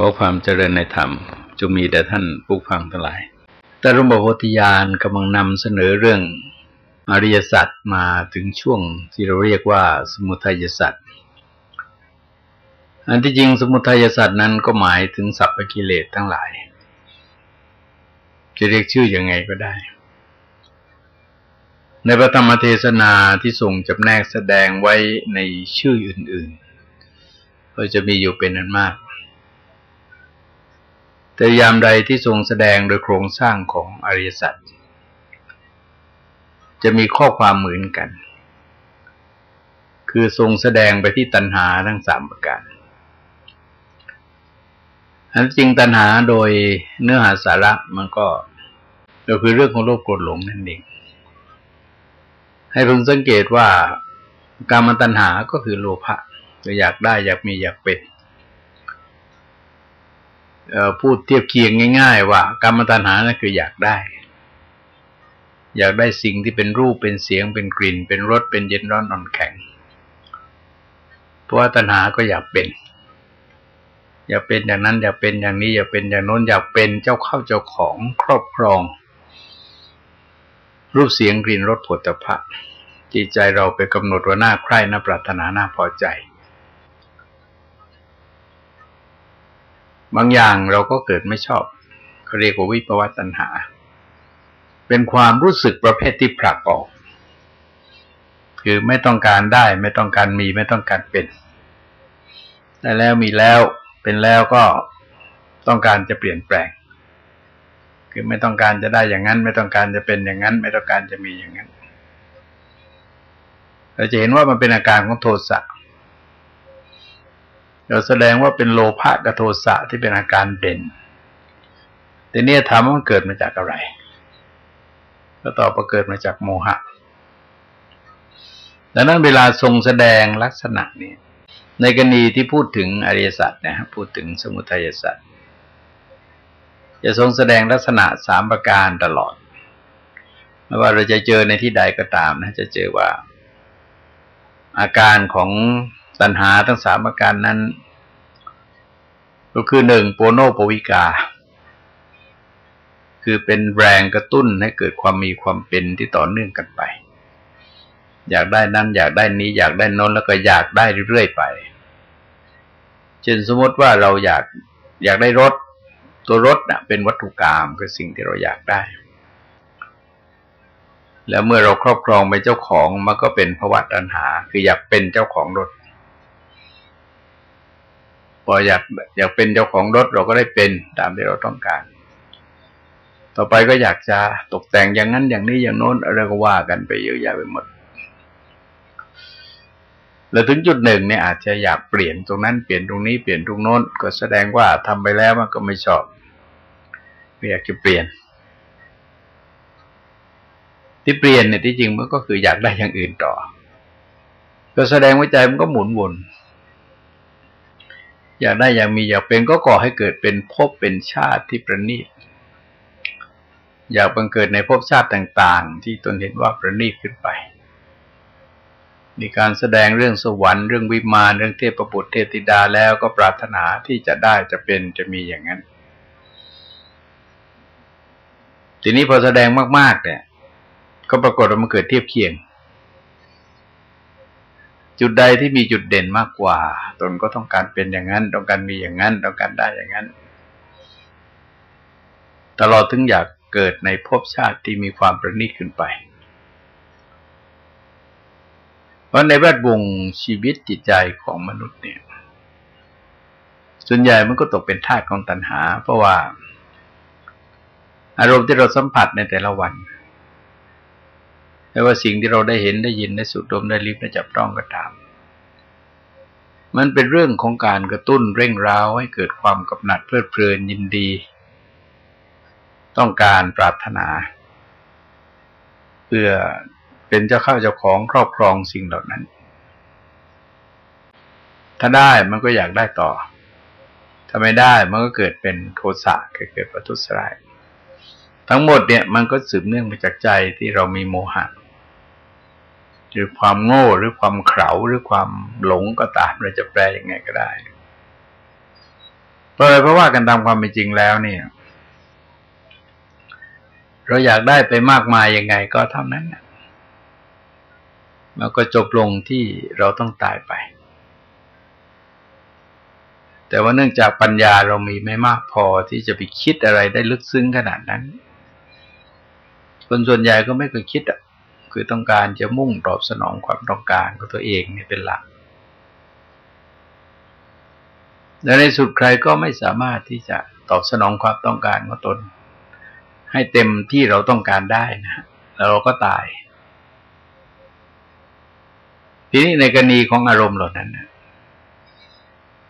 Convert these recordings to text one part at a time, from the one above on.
ขอความเจริญในธรรมจงมีแด่ท่านผู้ฟังทั้งหลาย แต่รมบโพธิญาณกำลังนำเสนอเรื่องอริยสัจมาถึงช่วงที่เราเรียกว่าสมุทัยสัจอันที่จริงสมุทัยสัจนั้นก็หมายถึงสัพพกิเลสทั้งหลาย จะเรียกชื่ออยังไงก็ได้ ในพระธรรมเทศนาที่ส่งจำแนกแสดงไว้ในชื่ออื่นๆ ก็จะมีอยู่เป็นนั้นมาก แต่ยามใดที่ทรงแสดงโดยโครงสร้างของอริยสัจจะมีข้อความเหมือนกัน คือทรงแสดงไปที่ตัณหาทั้งสามประการอันจริงตัณหาโดยเนื้อหาสาระมันก็ก็คือเรื่องของโลภโกรธหลงนั่นเอง ให้พึงสังเกตว่าการมตัณหาก็คือโลภะอยากได้อยากมีอยากเป็น พูดเทียบเคียงง่าย ๆ ว่ากรรมตัณหานั่นคืออยากได้ อยากได้สิ่งที่เป็นรูปเป็นเสียงเป็นกลิ่น เป็นรสเป็นเย็นร้อนอ่อนแข็ง เพราะว่าตัณหาก็อยากเป็น อยากเป็นอย่างนั้น อยากเป็นอย่างนี้ อยากเป็นอย่างโน้นอยากเป็นเจ้าเข้าเจ้าของครอบครอง รูปเสียงกลิ่นรสผลิตภัณฑ์จิตใจเราไปกำหนดว่าหน่าใคร่น่าปรารถนาหน่าพอใจ บางอย่างเราก็เกิดไม่ชอบเขาเรียกว่าวิปวัตตัณหา เป็นความรู้สึกประเภทที่ผลักออก คือไม่ต้องการได้ ไม่ต้องการมี ไม่ต้องการเป็นได้แล้วมีแล้วเป็นแล้วก็ต้องการจะเปลี่ยนแปลง คือไม่ต้องการจะได้อย่างนั้น ไม่ต้องการจะเป็นอย่างนั้น ไม่ต้องการจะมีอย่างนั้น เราจะเห็นว่ามันเป็นอาการของโทสะ เราแสดงว่าเป็นโลภะกับโทสะที่เป็นอาการเด่น แต่เนี่ยถามว่ามันเกิดมาจากอะไร ก็ตอบว่าเกิดมาจากโมหะ ดังนั้นเวลาทรงแสดงลักษณะนี้ ในกรณีที่พูดถึงอริยสัจนะฮะพูดถึงสมุทัยสัจจะทรงแสดงลักษณะสามประการตลอดไม่ว่าเราจะเจอในที่ใดก็ตามนะ จะเจอว่าอาการของ ตัณหาทั้งสามประการนั้น ก็คือหนึ่งโปโนโปวิกา คือเป็นแรงกระตุ้นให้เกิดความมีความเป็นที่ต่อเนื่องกันไป อยากได้นั่นอยากได้นี้ อยากได้นนแล้วก็อยากได้เรื่อยๆไป เช่นสมมติว่าเราอยากอยากได้รถ ตัวรถนะ่ะเป็นวัตถุกรรมคือสิ่งที่เราอยากได้แล้วเมื่อเราครอบครองเป็นเจ้าของมันก็เป็นภาวะตัณหา คืออยากเป็นเจ้าของรถ พออยากอยากเป็นเจ้าของรถเราก็ได้เป็นตามที่เราต้องการ ต่อไปก็อยากจะตกแต่งอย่างนั้นอย่างนี้อย่างโน้นอะไรก็ว่ากันไปเยอะแยะไปหมด แล้วถึงจุดหนึ่งเนี่ยอาจจะอยากเปลี่ยนตรงนั้นเปลี่ยนตรงนี้เปลี่ยนตรงโน้น ก็แสดงว่าทำไปแล้วมันก็ไม่ชอบไม่อยากจะเปลี่ยน ที่เปลี่ยนเนี่ยที่จริงมันก็คืออยากได้อย่างอื่นต่อ ก็แสดงว่าใจมันก็หมุนวน อยากได้อยากมีอยากเป็นก็ก่อให้เกิดเป็นภพเป็นชาติที่ประณีต อยากบังเกิดในภพชาติต่างๆ ที่ตนเห็นว่าประณีตขึ้นไป มีการแสดงเรื่องสวรรค์เรื่องวิมานเรื่องเทพบุตรเทพธิดาแล้วก็ปรารถนาที่จะได้จะเป็นจะมีอย่างนั้น ทีนี้พอแสดงมากๆเนี่ย ก็ปรากฏว่ามันเกิดเทียบเคียง จุดใดที่มีจุดเด่นมากกว่า ตนก็ต้องการเป็นอย่างนั้น ต้องการมีอย่างนั้น ต้องการได้อย่างนั้น ตลอดถึงอยากเกิดในภพชาติที่มีความประณีตขึ้นไป เพราะในแวดวงชีวิตจิตใจของมนุษย์เนี่ย ส่วนใหญ่มันก็ตกเป็นทาสของตัณหา เพราะว่า อารมณ์ที่เราสัมผัสในแต่ละวัน ไม่ว่าสิ่งที่เราได้เห็นได้ยินได้สูดดมได้ลิ้มได้จับต้องก็ตาม มันเป็นเรื่องของการกระตุ้นเร่งร้าวให้เกิดความกำหนัดเพลิดเพลินยินดี ต้องการปรารถนา เพื่อเป็นเจ้าข้าเจ้าของครอบครองสิ่งเหล่านั้น ถ้าได้มันก็อยากได้ต่อ ถ้าไม่ได้มันก็เกิดเป็นโทสะเกิดประทุษร้ายทั้งหมดเนี่ยมันก็สืบเนื่องมาจากใจที่เรามีโมหะ หรือความโง่หรือความเข่าหรือความหลงก็ตามเราจะแปลยังไงก็ได้เพราะเพราะว่ากันตามความเป็นจริงแล้วเนี่ย เราอยากได้ไปมากมายยังไงก็เท่านั้นนะแล้วก็จบลงที่เราต้องตายไป แต่ว่าเนื่องจากปัญญาเรามีไม่มากพอที่จะไปคิดอะไรได้ลึกซึ้งขนาดนั้น คนส่วนใหญ่ก็ไม่เคยคิดอะ คือต้องการจะมุ่งตอบสนองความต้องการของตัวเองเนี่ยเป็นหลักและในสุดใครก็ไม่สามารถที่จะตอบสนองความต้องการของตน ให้เต็มที่เราต้องการได้นะแล้วเราก็ตาย ทีนี้ในกรณีของอารมณ์เหล่านั้นนะ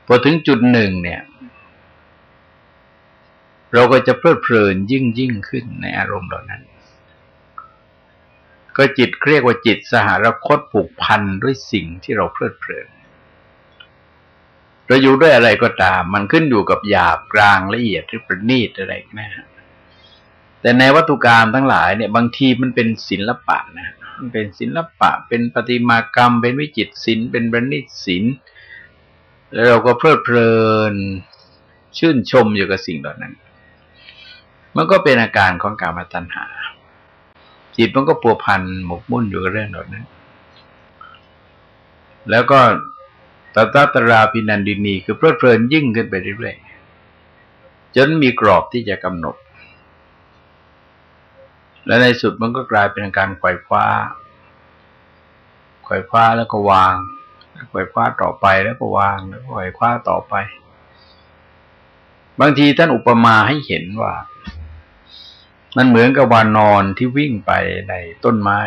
พอถึงจุดหนึ่งเนี่ย เราก็จะเพลิดเพลินยิ่งยิ่งขึ้นในอารมณ์เหล่านั้น ก็จิตเรียกว่าจิตสหรคตผูกพันด้วยสิ่งที่เราเพลิดเพลินเราอยู่ด้วยอะไรก็ตาม มันขึ้นอยู่กับหยาบกลางละเอียดหรือประณีตอะไรนะแต่ในวัตถุกรรมทั้งหลายเนี่ย บางทีมันเป็นศิลปะนะมันเป็นศิลปะ เป็นปฏิมากรรม เป็นวิจิตศิลป์เป็นประณีตศิลป์แล้วเราก็เพลิดเพลิน ชื่นชมอยู่กับสิ่งเหล่านั้น มันก็เป็นอาการของการมาตัณหา จิตมันก็ปัวพันหมกมุ่นอยู่กับเรื่องเหล่านั้น แล้วก็ตาตาตราพินันดินี คือเพลิดเพลินยิ่งขึ้นไปเรื่อยๆจนมีกรอบที่จะกำหนด และในสุดมันก็กลายเป็นการไขว่คว้าไขว่คว้าแล้วก็วางไขว่คว้าต่อไปแล้วก็วางแล้วก็ไขว่คว้าต่อไป บางทีท่านอุปมาให้เห็นว่า มันเหมือนกับวานอนที่วิ่งไปในต้นไม้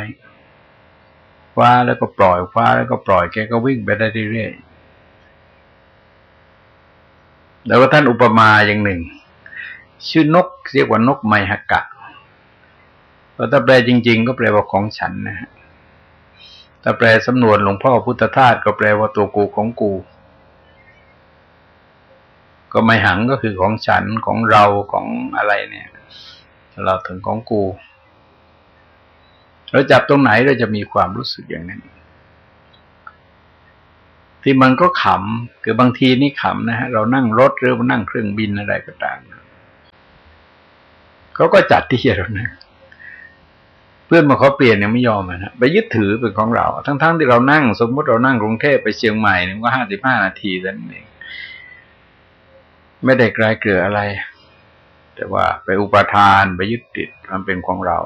คว้าแล้วก็ปล่อยคว้าแล้วก็ปล่อยแกก็วิ่งไปได้เรื่อยๆแล้วก็ท่านอุปมาอย่างหนึ่ง ชื่อนกเรียกว่านกไมหกะพอถ้าแปลจริง ๆ ก็แปลว่าของฉันนะฮะถ้าแปลสำนวนหลวงพ่อพุทธทาสก็แปลว่าตัวกูของกู ก็ไม่หังก็คือของฉันของเราของอะไรเนี่ย เราถึงของกู เราจับตรงไหนเราจะมีความรู้สึกอย่างนั้น ที่มันก็ขำคือบางทีนี่ขำนะฮะเรานั่งรถหรือนั่งเครื่องบินอะไรก็ตามเขาก็จัดที่เรานั่งเพื่อนมาเขาเปลี่ยนยังไม่ยอมนะไปยึดถือเป็นของเรา ทั้งๆทที่เรานั่ง สมมติเรานั่งกรุงเทพไปเชียงใหม่เนี่ยก็ห้าสิบห้านาทีนั่นเองไม่ได้ไกลเกลืออะไร แต่ว่าไปอุปทานไปยึดติดมันเป็นของเรา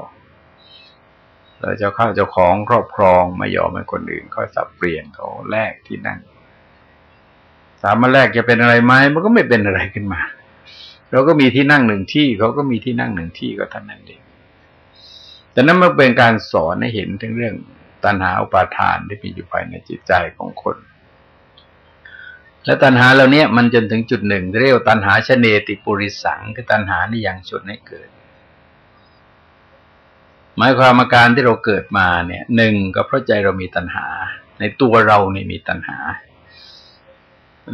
เราเจ้าข้าเจ้าของครอบครองไม่ยอมให้คนอื่นเขาสับเปลี่ยนเขาแลกที่นั่งถามมาแลกจะเป็นอะไรไหมมันก็ไม่เป็นอะไรขึ้นมา เราก็มีที่นั่งหนึ่งที่เขาก็มีที่นั่งหนึ่งที่ก็ท่านนั้นเองแต่นั้นมันเป็นการสอนให้เห็นถึงเรื่องตัณหาอุปาทานที่มีอยู่ภายในจิตใจของคน และตัณหาเหล่านี้มันจนถึงจุดหนึ่งเรียกว่าตัณหาชเนติปุริสังคือตัณหานี่ยังชุดให้เกิด หมายความอาการที่เราเกิดมาเนี่ยหนึ่งก็เพราะใจเรามีตัณหา ในตัวเราเนี่ยมีตัณหา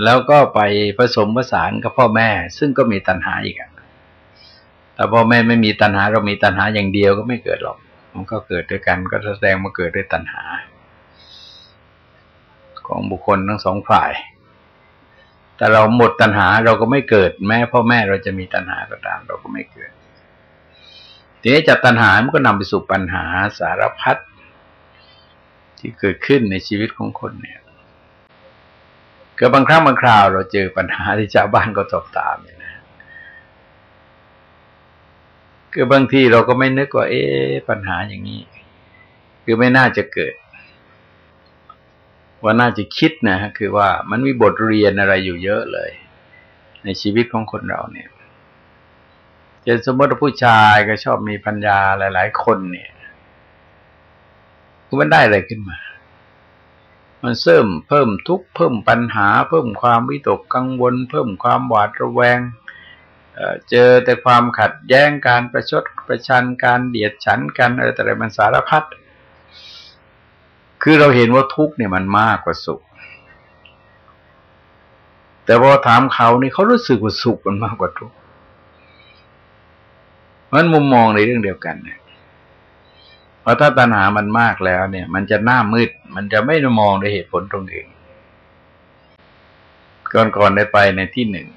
แล้วก็ไปผสมผสานกับพ่อแม่ ซึ่งก็มีตัณหาอีกแต่พ่อแม่ไม่มีตัณหาเรามีตัณหาอย่างเดียวก็ไม่เกิดหรอก มันก็เกิดด้วยกันก็แสดงมาเกิดด้วยตัณหา ของบุคคลทั้งสองฝ่าย แต่เราหมดตัณหาเราก็ไม่เกิด แม้พ่อแม่เราจะมีตัณหาก็ตาม เราก็ไม่เกิดทีนี้จากตัณหา มันก็นำไปสู่ปัญหาสารพัดที่เกิดขึ้นในชีวิตของคนเนี่ยก็บางครั้งบางคราวเราเจอปัญหาที่ชาวบ้านก็ตอบตามเนี่ยนะคือบางทีเราก็ไม่นึกว่า เอ๊ะปัญหาอย่างนี้ คือไม่น่าจะเกิด ว่าน่าจะคิดนะคือว่ามันมีบทเรียนอะไรอยู่เยอะเลย ในชีวิตของคนเราเนี่ยเช่นสมมติผู้ชายก็ชอบมีปัญญาหลาย ๆ คนเนี่ยมันได้อะไรขึ้นมา มันเสริมเพิ่มทุกข์เพิ่มปัญหา เพิ่มความวิตกกังวล เพิ่มความหวาดระแวงเจอแต่ความขัดแย้งการประชดประชันการเดียดฉันกันอะไรแต่อะไรมันสารพัด คือเราเห็นว่าทุกข์เนี่ยมันมากกว่าสุข แต่พอถามเขานี่เขารู้สึกว่าสุขมันมากกว่าทุกข์มันมุมมองในเรื่องเดียวกันเนี่ยเพราะถ้าตัณหามันมากแล้วเนี่ย มันจะหน้ามืด มันจะไม่มองในเหตุผลตรงเองก่อนๆได้ไปในที่หนึ่ง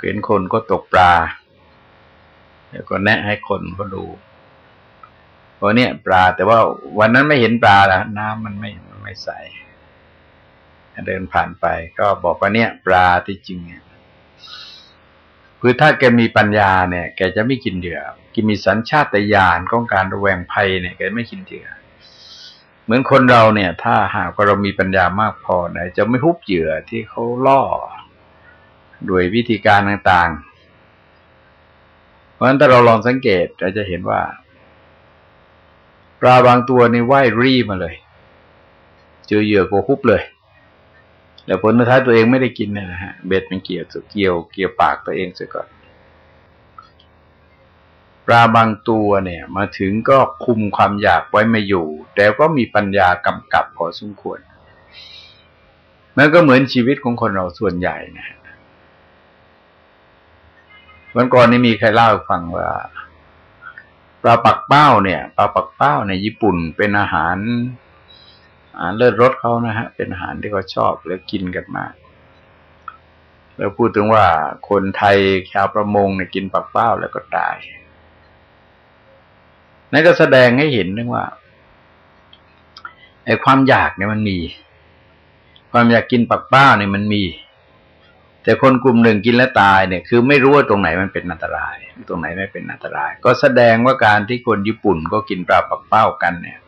เห็นคนก็ตกปลา แล้วก็แนะให้คนก็ดู พอเนี่ยปลา แต่ว่าวันนั้นไม่เห็นปลาล้วน้ำมันไม่ไม่ใสเดินผ่านไป ก็บอกว่าเนี่ย ปลาที่จริงเนี่ยคือถ้าแกมีปัญญาเนี่ย แกจะไม่กินเหยื่อกินมีสัญชาตญาณของการระแวงภัยเนี่ยแกไม่กินเหยื่อเหมือนคนเราเนี่ย ถ้าหากว่าเรามีปัญญามากพอเนี่ยจะไม่ฮุบเหยื่อที่เขาล่อด้วยวิธีการต่างๆ เพราะฉะนั้นถ้าเราลองสังเกตเราจะเห็นว่า ปลาบางตัวนี่ว่ายรีมาเลย เจอเหยื่อก็ฮุบเลย แล้วผลท้ายตัวเองไม่ได้กินนะฮะเบ็ดมันเกี่ยวเกี่ยวเกี่ยวปากตัวเองเสียก่อนปลาบางตัวเนี่ย มาถึงก็คุมความอยากไว้ไม่อยู่ แต่ก็มีปัญญากำกับพอสมควรมันก็เหมือนชีวิตของคนเราส่วนใหญ่นะฮะวันก่อนนี้มีใครเล่าฟังว่า ปลาปักเป้าเนี่ยปลาปักเป้าในญี่ปุ่นเป็นอาหารอาหารเลิศรสเขานะฮะ เป็นอาหารที่เขาชอบแล้วกินกันมากแล้วพูดถึงว่าคนไทยชาวประมงเนี่ยกินปักเป้าแล้วก็ตายนั่นก็แสดงให้เห็นนึงว่าไอ้ความอยากเนี่ยมันมี ความอยากกินปักเป้าเนี่ยมันมี แต่คนกลุ่มหนึ่งกินแล้วตายเนี่ย คือไม่รู้ว่าตรงไหนมันเป็นอันตราย ตรงไหนไม่เป็นอันตราย ก็แสดงว่าการที่คนญี่ปุ่นก็กินปลาปักเป้ากันเนี่ย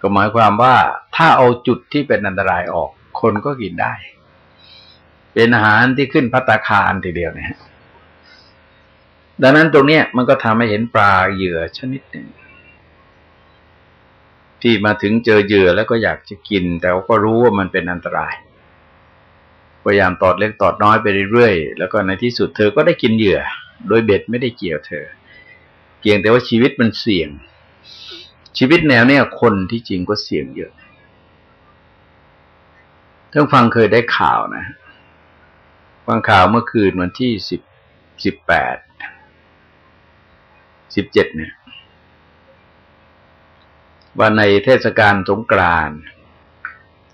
ก็หมายความว่าถ้าเอาจุดที่เป็นอันตรายออก คนก็กินได้ เป็นอาหารที่ขึ้นพัตาคารทีเดียวเนี่ยดังนั้นตรงเนี้ยมันก็ทำให้เห็นปลาเหยื่อชนิดหนึ่งที่มาถึงเจอเหยื่อแล้วก็อยากจะกิน แต่ก็รู้ว่ามันเป็นอันตราย พยายามตอดเล็กตอดน้อยไปเรื่อยๆ แล้วก็ในที่สุดเธอก็ได้กินเหยื่อ โดยเบ็ดไม่ได้เกี่ยวเธอ เพียงแต่ว่าชีวิตมันเสี่ยง ชีวิตแนวเนี้ยคนที่จริงก็เสี่ยงเยอะท่านฟังเคยได้ข่าวนะ ฟังข่าวเมื่อคืนวันที่สิบสิบแปดสิบเจ็ดเนี่ยวันในเทศกาลสงกราน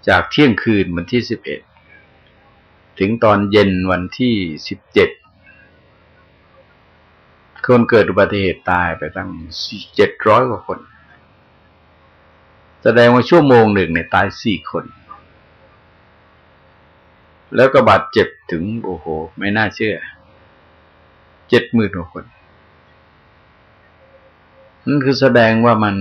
จากเที่ยงคืนวันที่สิบเอ็ด ถึงตอนเย็นวันที่สิบเจ็ดคนเกิดอุบัติเหตุตายไปตั้งเจ็ดร้อยกว่าคน แสดงว่าชั่วโมงหนึ่งเนี่ยตายสี่คน แล้วก็บาดเจ็บถึงโอ้โห ไม่น่าเชื่อเจ็ดหมื่นกว่าคนนั่นคือแสดงว่ามัน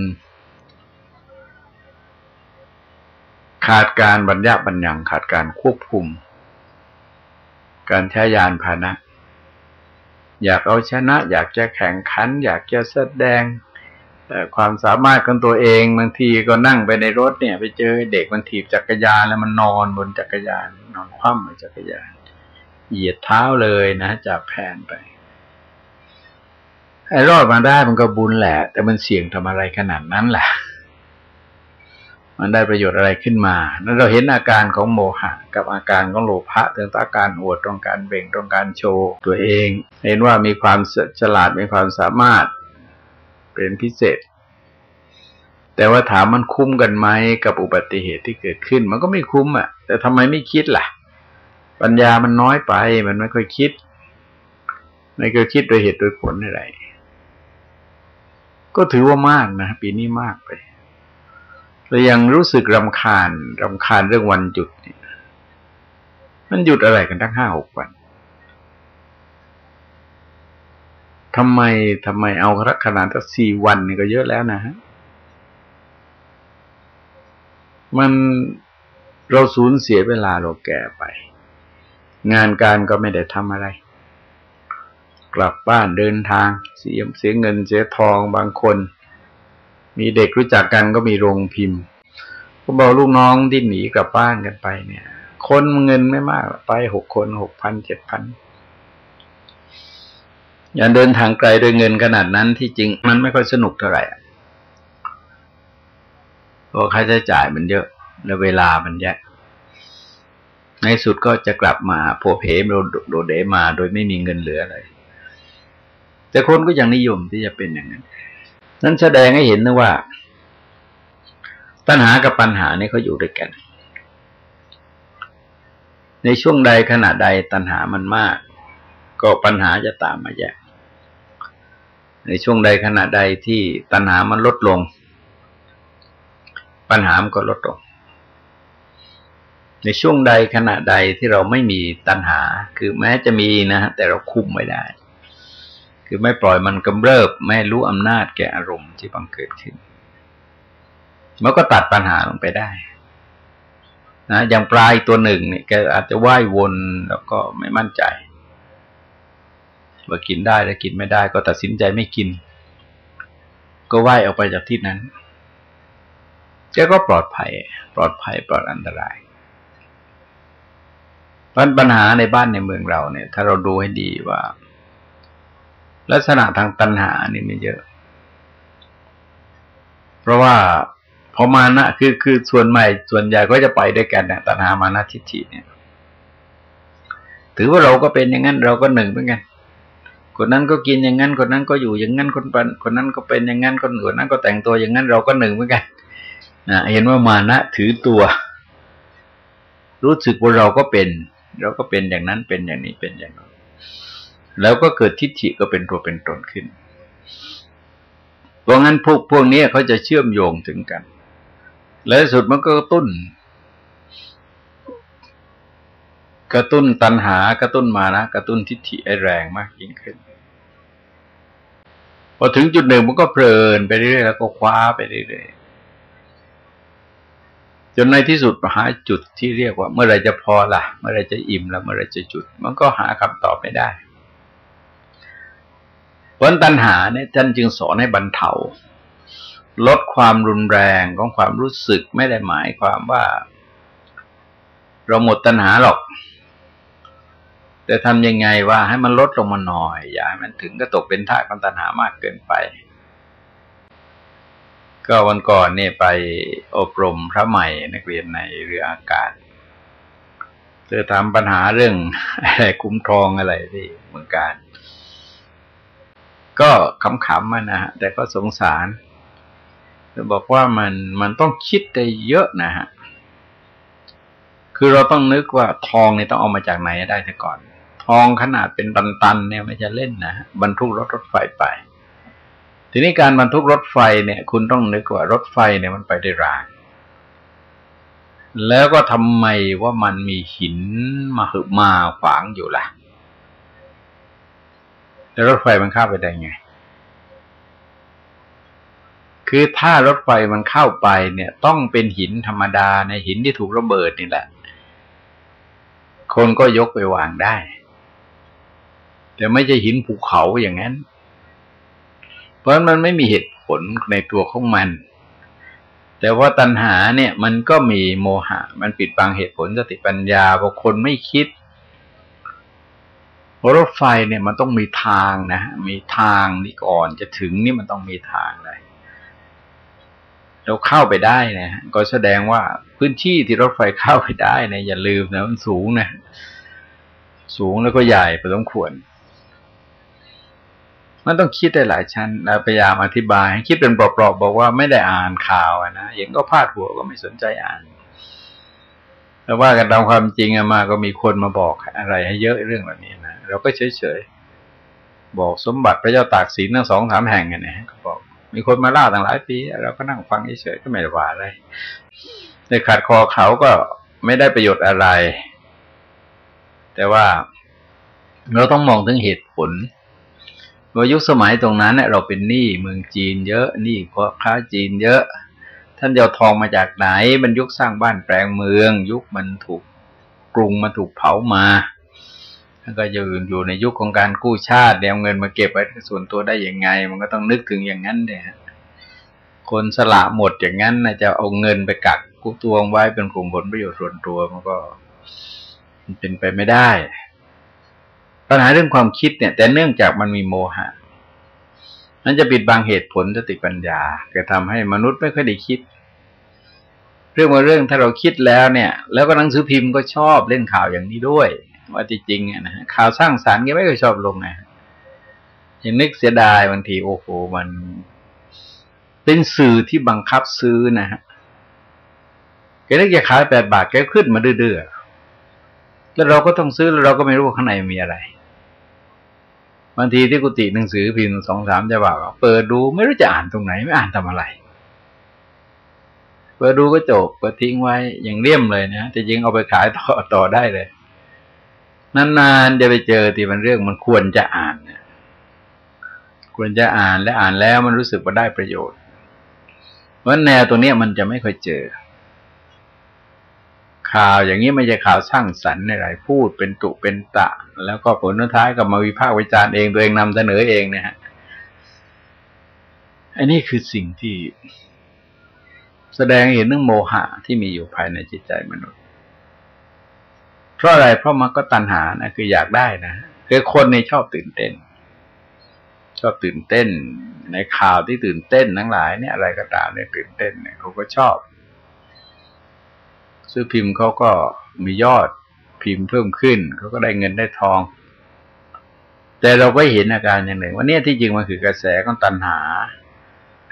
ขาดการบัญญัติบัญญังขาดการควบคุม การใช้ยานพาหนะ อยากเอาชนะ อยากจะแข่งขัน อยากจะแสดงความสามารถของตัวเองบางทีก็นั่งไปในรถเนี่ย ไปเจอเด็กมันถีบจักรยานแล้วมันนอนบนจักรยาน นอนคว่ำบนจักรยาน เหยียดเท้าเลยนะจากแผ่นไปไอ้รอดมาได้มันก็บุญแหละ แต่มันเสี่ยงทำอะไรขนาดนั้นแหละ มันได้ประโยชน์อะไรขึ้นมา นั้นเราเห็นอาการของโมหะ กับอาการของโลภะถึงอาการอวดตรงการเบ่งตรงการโชว์ตัวเอง เห็นว่ามีความฉลาดมีความสามารถเป็นพิเศษ แต่ว่าถามมันคุ้มกันไหมกับอุบัติเหตุที่เกิดขึ้น มันก็ไม่คุ้มอะ แต่ทำไมไม่คิดล่ะ ปัญญามันน้อยไป มันไม่ค่อยคิด ไม่เคยคิดโดยเหตุโดยผลอะไร ก็ถือว่ามากนะปีนี้มากไป แต่ยังรู้สึกรำคาญรำคาญเรื่องวันหยุดนี่มันหยุดอะไรกันทั้งห้าหกวันทำไมทำไมเอาขนาดตั้งสี่วันนี่ก็เยอะแล้วนะฮะมันเราสูญเสียเวลาเราแก่ไป งานการก็ไม่ได้ทำอะไร กลับบ้านเดินทาง เสียเสียเงินเสียทองบางคน มีเด็กรู้จักกันก็มีโรงพิมพ์ก็บอกลูกน้องที่หนีกลับบ้านกันไปเนี่ย คนเงินไม่มากไปหกคนหกพันเจ็ดพันอย่าเดินทางไกลโดยเงินขนาดนั้นที่จริงมันไม่ค่อยสนุกเท่าไหร่เพราะค่าใช้จ่ายมันเยอะและเวลามันแยะ ในสุดก็จะกลับมาโผเพมโดเดมาโดยไม่มีเงินเหลืออะไรแต่คนก็ยังนิยมที่จะเป็นอย่างนั้น นั้นแสดงให้เห็นนะว่าปัญหากับปัญหานี่เขาอยู่ด้วยกัน ในช่วงใดขณะใดตัณหามันมาก ก็ปัญหาจะตามมาแย่ในช่วงใดขณะใดที่ตัณหามันลดลง ปัญหามันก็ลดลง ในช่วงใดขณะใดที่เราไม่มีตัณหา คือแม้จะมีนะฮะแต่เราคุมไม่ได้ คือไม่ปล่อยมันกำเริบ ไม่รู้อำนาจแก่อารมณ์ที่บังเกิดขึ้น มันก็ตัดปัญหาลงไปได้นะอย่างปลายตัวหนึ่งเนี่ยแกอาจจะว่ายวนแล้วก็ไม่มั่นใจว่ากินได้แล้วกินไม่ได้ ก็ตัดสินใจไม่กิน ก็ว่ายออกไปจากที่นั้นแกก็ปลอดภัย ปลอดภัยปลอดอันตรายปัญหาในบ้านในเมืองเราเนี่ย ถ้าเราดูให้ดีว่า ลักษณะทางตัณหานี่มีเยอะ เพราะว่าพอมานะคือคือส่วนใหม่ส่วนใหญ่ก็จะไปด้วยกันเนี่ยตัณหามานะทิฏฐิเนี่ย ถือว่าเราก็เป็นอย่างนั้นเราก็หนึ่งเหมือนกันคนนั้นก็กินอย่างนั้นคนนั้นก็อยู่อย่างนั้นคนปันคนนั้นก็เป็นอย่างนั้นคนอื่นนั้นก็แต่งตัวอย่างนั้นเราก็หนึ่งเหมือนกันนะเห็นว่ามานะถือตัว รู้สึกว่าเราก็เป็น เราก็เป็นอย่างนั้นเป็นอย่างนี้เป็นอย่างนั้น แล้วก็เกิดทิฏฐิก็เป็นตัวเป็นตนขึ้น เพราะงั้นพวกพวกนี้เขาจะเชื่อมโยงถึงกัน และสุดมันก็กระตุ้น กระตุ้นตัณหากระตุ้นมานะกระตุ้นทิฏฐิไอแรงมากยิ่งขึ้น พอถึงจุดหนึ่งมันก็เพลินไปเรื่อยๆแล้วก็คว้าไปเรื่อยๆจนในที่สุดหาจุดที่เรียกว่า เมื่อไรจะพอละ่ะ เมื่อไรจะอิ่มละเมื่อไรจะจุด มันก็หาคำตอบไม่ได้ เพราะตัณหาเนี่ยท่านจึงสอนให้บรรเทา ลดความรุนแรงของความรู้สึกไม่ได้หมายความว่า เราหมดตัณหาหรอก แต่ทำยังไงว่าให้มันลดลงมาหน่อย อย่าให้มันถึงก็ตกเป็นท่าของตัณหามากเกินไป ก็วันก่อนเนี่ยไปอบรมพระใหม่นักเรียนในเรืออากาศเธอถามปัญหาเรื่องอะไรคุ้มครองอะไรที่เมืองการ ก็ขำๆมานะฮะแต่ก็สงสารจะบอกว่ามันมันต้องคิดได้เยอะนะฮะคือเราต้องนึกว่าทองเนี่ยต้องเอามาจากไหนได้แต่ก่อน ทองขนาดเป็นตันๆเนี่ยไม่จะเล่นนะบรรทุกรถรถไฟไป ทีนี้การบรรทุกรถไฟเนี่ย คุณต้องนึกว่ารถไฟเนี่ยมันไปได้รางแล้วก็ทำไมว่ามันมีหินมาหึมาขวางอยู่ล่ะ แล้วรถไฟมันเข้าไปได้ไง คือถ้ารถไฟมันเข้าไปเนี่ย ต้องเป็นหินธรรมดาในหินที่ถูกระเบิดนี่แหละ คนก็ยกไปวางได้ แต่ไม่ใช่หินภูเขาอย่างนั้น เพราะมันไม่มีเหตุผลในตัวของมัน แต่ว่าตัณหาเนี่ย มันก็มีโมหะ มันปิดบังเหตุผลสติปัญญาบางคนไม่คิด รถไฟเนี่ยมันต้องมีทางนะ มีทางนี่ก่อนจะถึงนี่มันต้องมีทางเลยเราเข้าไปได้นะก็แสดงว่าพื้นที่ที่รถไฟเข้าไปได้นะอย่าลืมนะมันสูงนะ สูงแล้วก็ใหญ่พอสมควร มันต้องคิดได้หลายชั้นแล้วพยายามอธิบายให้คิดเป็นปลอบๆบอกว่าไม่ได้อ่านข่าวนะยังก็พาดหัวก็ไม่สนใจอ่าน แต่ว่ากันตามความจริงอะมาก็มีคนมาบอกอะไรให้เยอะเรื่องแบบนี้น เราก็เฉยๆ บอกสมบัติพระเจ้าตากสินทั้งสองสามแห่งเนี่ยก็บอกมีคนมาล่าตั้งหลายปีเราก็นั่งฟังเฉยๆก็ไม่ได้ว่าอะไรในขัดคอเขาก็ไม่ได้ประโยชน์อะไร แต่ว่าเราต้องมองถึงเหตุผลว่ายุคสมัยตรงนั้นเนี่ยเราเป็นหนี้เมืองจีนเยอะหนี้เพราะค้าจีนเยอะ ท่านเดียวทองมาจากไหน มันยุคสร้างบ้านแปลงเมือง ยุคมันถูกกรุงมันถูกเผามา แล้วก็อยู่อยู่ในยุคของการกู้ชาติเดี๋ยวเงินมาเก็บไว้ส่วนตัวได้ยังไง มันก็ต้องนึกถึงอย่างนั้นเนี่ยคนสละหมดอย่างนั้นนะจะเอาเงินไปกักกู้ตัวไว้เป็นกลุ่มผลประโยชน์ส่วนตัวมันก็มันเป็นไปไม่ได้ปัญหาเรื่องความคิดเนี่ย แต่เนื่องจากมันมีโมหะมันจะปิดบังเหตุผลสติปัญญาจะทำให้มนุษย์ไม่ค่อยได้คิด เรื่องว่าเรื่องถ้าเราคิดแล้วเนี่ย แล้วก็หนังสือพิมพ์ก็ชอบเล่นข่าวอย่างนี้ด้วย ว่าจริงๆนะข่าวสร้างสารรค์ก็ไม่เคยชอบลงนะยังนึกเสียดายบางทีโอ้โหมัน เป็นสื่อที่บังคับซื้อนะฮะแกนึกจะขายแปดบาทแกขึ้นมาเดือดแล้วเราก็ต้องซื้อแล้วเราก็ไม่รู้ว่าข้างในมีอะไรบางทีที่กุฏิหนังสือพิมพ์สองสามจะบอกเปิดดูไม่รู้จะอ่านตรงไหนไม่อ่านทำอะไร เปิดดูก็จบเปิดทิ้งไว้อย่างเลี่ยมเลยนะแต่จริงเอาไปขายต่อต่อได้เลย นานๆจะไปเจอที่มันเรื่องมันควรจะอ่านเนี่ยควรจะอ่านและอ่านแล้วมันรู้สึกว่าได้ประโยชน์เพราะแนวตัวเนี้ยมันจะไม่ค่อยเจอ ข่าวอย่างนี้ไม่ใช่ข่าวสร้างสรรค์อะไรพูดเป็นตุเป็นตะ แล้วก็ผลท้ายก็มาวิพากษ์วิจารณ์เองตัวเองนำเสนอเองเนี่ยฮะอันนี้คือสิ่งที่แสดงเห็นเรื่องโมหะที่มีอยู่ภายในจิตใจมนุษย์ เพราะอะไรเพราะมันก็ตัณหานะคืออยากได้นะคือคนในชอบตื่นเต้น ชอบตื่นเต้น ในข่าวที่ตื่นเต้นทั้งหลายเนี่ยอะไรก็ตามเนี่ยตื่นเต้นเนี่ยเขาก็ชอบ ซื้อพิมพ์เขาก็มียอดพิมพ์เพิ่มขึ้นเขาก็ได้เงินได้ทอง แต่เราก็เห็นอาการอย่างหนึ่งว่าเนี่ยที่จริงมันคือกระแสของตัณหา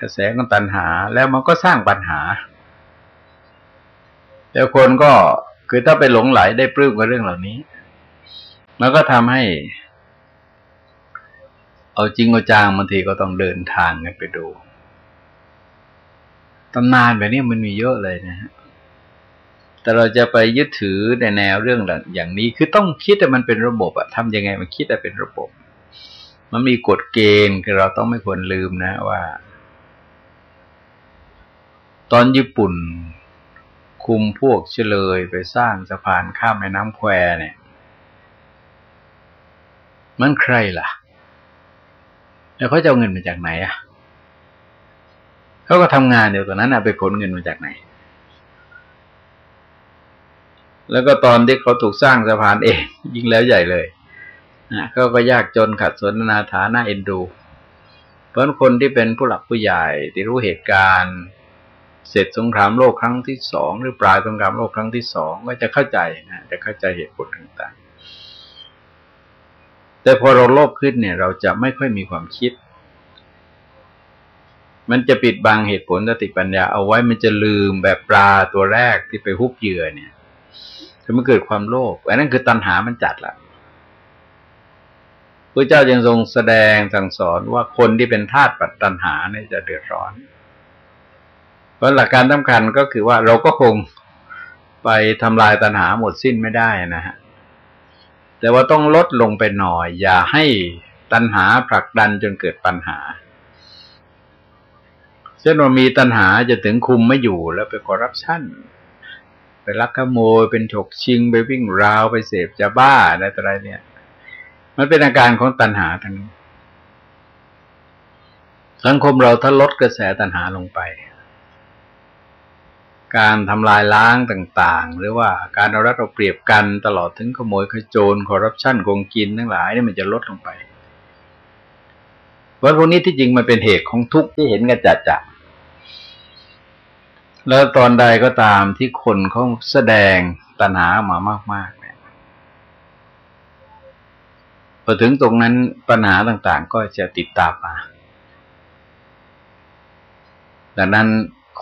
กระแสของตัณหาแล้วมันก็สร้างปัญหา แล้วคนก็ คือถ้าไปหลงไหลได้ปลื้มกับเรื่องเหล่านี้ มันก็ทำให้ เอาจริงเอาจางบางทีก็ต้องเดินทางไปดูตำนานแบบนี้มันมีเยอะเลยนะฮะแต่เราจะไปยึดถือในแนวเรื่องอย่างนี้ คือต้องคิดแต่มันเป็นระบบอะทำยังไงมันคิดแต่เป็นระบบ มันมีกฎเกณฑ์คือเราต้องไม่ควรลืมนะว่า ตอนญี่ปุ่น คุมพวกเฉลยไปสร้างสะพานข้ามแม่น้ำแควเนี่ย มันใครล่ะ แล้วเขาจะเอาเงินมาจากไหนอะเขาก็ทำงานเดี๋ยวตอนนั้นอะไปขนเงินมาจากไหน แล้วก็ตอนที่เขาถูกสร้างสะพานเองยิ่งแล้วใหญ่เลยนะเขาก็ยากจนขัดสนนาฐานะเอ็นดู เพราะคนที่เป็นผู้หลักผู้ใหญ่ที่รู้เหตุการณ์ เสร็จสงครามโลกครั้งที่สองหรือปลายสงครามโลกครั้งที่สองก็จะเข้าใจนะจะเข้าใจเหตุผลต่างๆ แต่พอเราโลภขึ้นเนี่ย เราจะไม่ค่อยมีความคิด มันจะปิดบังเหตุผลสติปัญญาเอาไว้มันจะลืมแบบปลาตัวแรกที่ไปฮุบเหยื่อเนี่ยถ้ามันเกิดความโลภอันนั้นคือตัณหามันจัดละพระเจ้ายังทรงแสดงสั่งสอนว่าคนที่เป็นทาสปัตตัณหาเนี่ยจะเดือดร้อน เพราะหลักการสำคัญก็คือว่าเราก็คงไปทำลายตัณหาหมดสิ้นไม่ได้นะฮะแต่ว่าต้องลดลงไปหน่อย อย่าให้ตัณหาผลักดันจนเกิดปัญหาเช่นว่ามีตัณหาจะถึงคุมไม่อยู่แล้วไปคอร์รัปชันไปลักขโมยเป็นฉกชิง ไปวิ่งราวไปเสพจะบ้าอะไรต่ออะไรเนี่ย มันเป็นอาการของตัณหาทั้งนี้สังคมเราถ้าลดกระแสตัณหาลงไป การทำลายล้างต่างๆ หรือว่าการเอารัดเอาเปรียบกันตลอดถึงขโมยขโจรคอร์รัปชันโกงกินทั้งหลายนี่มันจะลดลงไปเพราะพวกนี้ที่จริงมันเป็นเหตุของทุกข์ที่เห็นกันจัดจะแล้วตอนใดก็ตามที่คนเขาแสดงตัณหามามากๆเนี่ยพอถึงตรงนั้นปัญหาต่างๆ ก็จะติดตามมาดังนั้น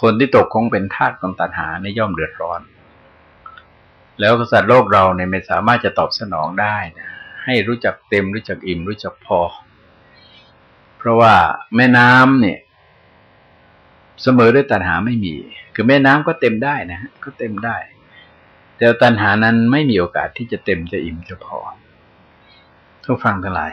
คนที่ตกคงเป็นทาสของตัณหาในย่อมเดือดร้อน แล้วกษัตริย์โลกเราเนี่ยไม่สามารถจะตอบสนองได้นะให้รู้จักเต็มรู้จักอิ่มรู้จักพอ เพราะว่าแม่น้ำเนี่ย เสมอด้วยตัณหาไม่มี คือแม่น้ำก็เต็มได้นะก็เต็มได้ แต่ตัณหานั้นไม่มีโอกาสที่จะเต็มจะอิ่มจะพอทุกฟังทั้งหลาย